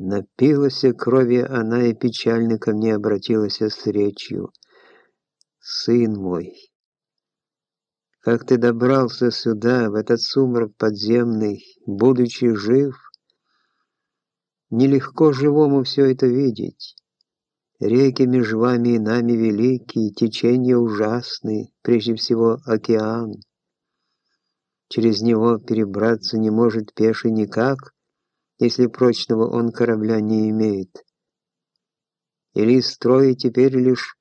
Напилась крови она и печально ко мне обратилась с речью. «Сын мой, как ты добрался сюда, в этот сумрак подземный, будучи жив? Нелегко живому все это видеть. Реки между вами и нами великие, течения ужасные, прежде всего океан. Через него перебраться не может пеший никак, если прочного он корабля не имеет. Или строя теперь лишь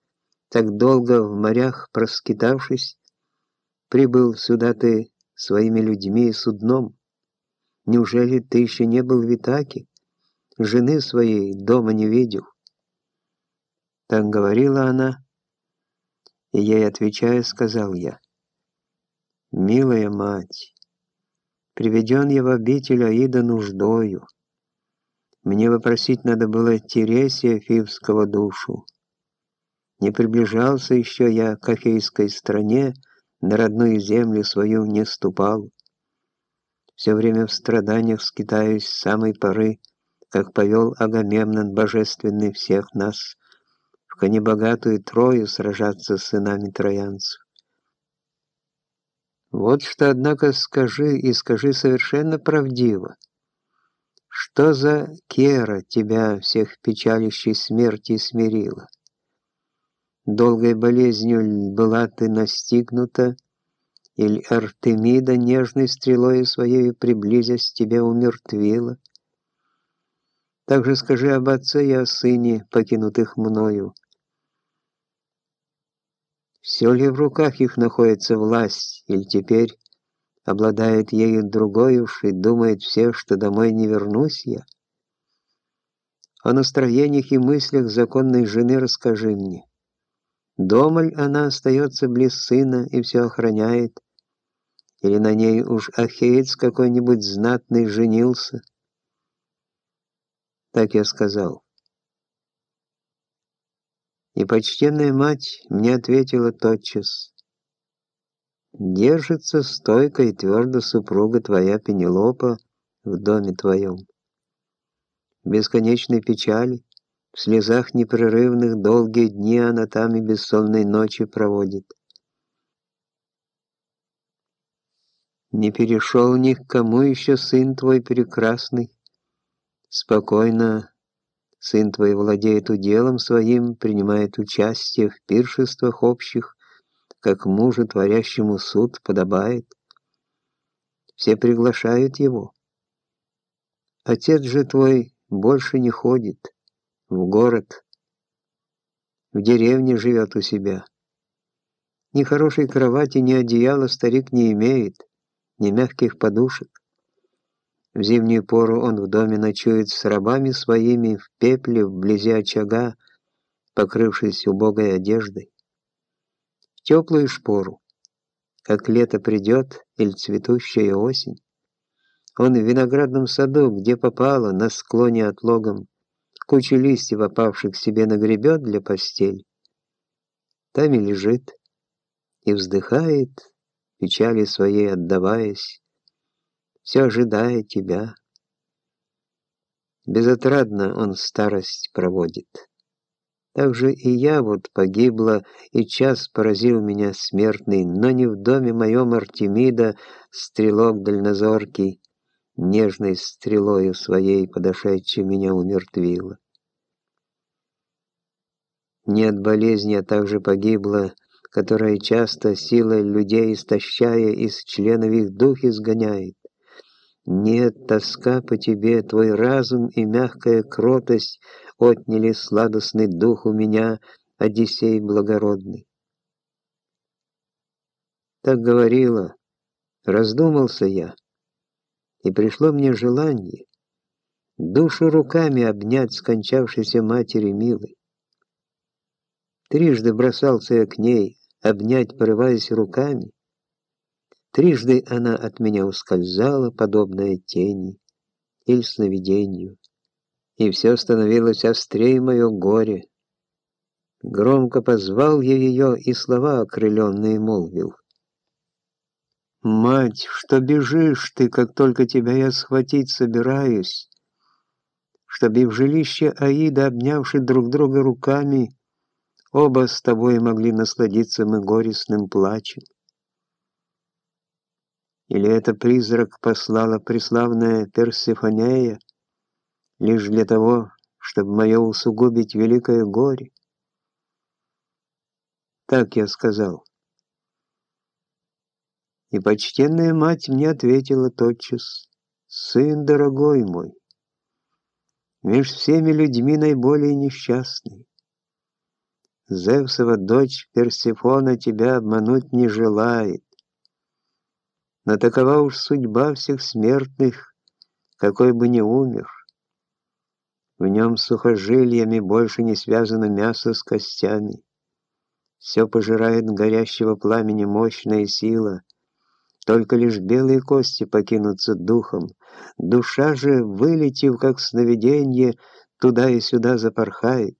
так долго в морях проскитавшись, прибыл сюда ты своими людьми и судном. Неужели ты еще не был в Итаке, жены своей дома не видел? Так говорила она, и ей отвечая, сказал я, «Милая мать, приведен я в обитель Аида нуждою. Мне вопросить надо было Тересия Фивского душу. Не приближался еще я к Ахейской стране, на родную землю свою не ступал. Все время в страданиях скитаюсь с самой поры, как повел Агамемнон божественный всех нас — к небогатую Трою сражаться с сынами троянцев. Вот что, однако, скажи, и скажи совершенно правдиво. Что за кера тебя всех печалищей смерти смирила? Долгой болезнью была ты настигнута, или Артемида нежной стрелой своей приблизясь тебя умертвила? Также скажи об отце и о сыне, покинутых мною, все ли в руках их находится власть, или теперь обладает ею другой уж и думает все, что домой не вернусь я? О настроениях и мыслях законной жены расскажи мне. Дома ли она остается близ сына и все охраняет? Или на ней уж ахеец какой-нибудь знатный женился? Так я сказал. И почтенная мать мне ответила тотчас. «Держится стойко и твердо супруга твоя Пенелопа в доме твоем. Бесконечной печали, в слезах непрерывных долгие дни она там и бессонной ночи проводит. Не перешел ни к кому еще сын твой прекрасный, спокойно Сын твой владеет уделом своим, принимает участие в пиршествах общих, как мужу, творящему суд, подобает. Все приглашают его. Отец же твой больше не ходит в город, в деревне живет у себя. Ни хорошей кровати, ни одеяла старик не имеет, ни мягких подушек. В зимнюю пору он в доме ночует с рабами своими в пепле вблизи очага, покрывшись убогой одеждой. В теплую шпору, как лето придет или цветущая осень, он в виноградном саду, где попало, на склоне отлогом, кучу листьев, опавших себе нагребет для постели. Там и лежит, и вздыхает, печали своей отдаваясь, все ожидает тебя. Безотрадно он старость проводит. Так же и я вот погибла, и час поразил меня смертный, но не в доме моем Артемида, стрелок дальнозоркий, нежной стрелою своей подошедшей меня умертвила. Не от болезни, а также погибла, которая часто силой людей истощая, из членов их дух изгоняет. Нет, тоска по тебе, твой разум и мягкая кротость отняли сладостный дух у меня, Одиссей благородный. Так говорила, раздумался я, и пришло мне желание душу руками обнять скончавшейся матери милой. Трижды бросался я к ней, обнять, порываясь руками, Трижды она от меня ускользала, подобная тени или сновидению, и все становилось острее мое горе. Громко позвал я ее, и слова окрыленные молвил. «Мать, что бежишь ты, как только тебя я схватить собираюсь? чтобы в жилище Аида, обнявши друг друга руками, оба с тобой могли насладиться мы горестным плачем. Или это призрак послала преславная Персифонея лишь для того, чтобы мое усугубить великое горе? Так я сказал. И почтенная мать мне ответила тотчас, «Сын дорогой мой, меж всеми людьми наиболее несчастный. Зевсова дочь Персифона тебя обмануть не желает. Но такова уж судьба всех смертных, какой бы ни умер. В нем сухожильями больше не связано мясо с костями. Все пожирает горящего пламени мощная сила — только лишь белые кости покинутся духом. Душа же, вылетев как сновиденье, туда и сюда запорхает.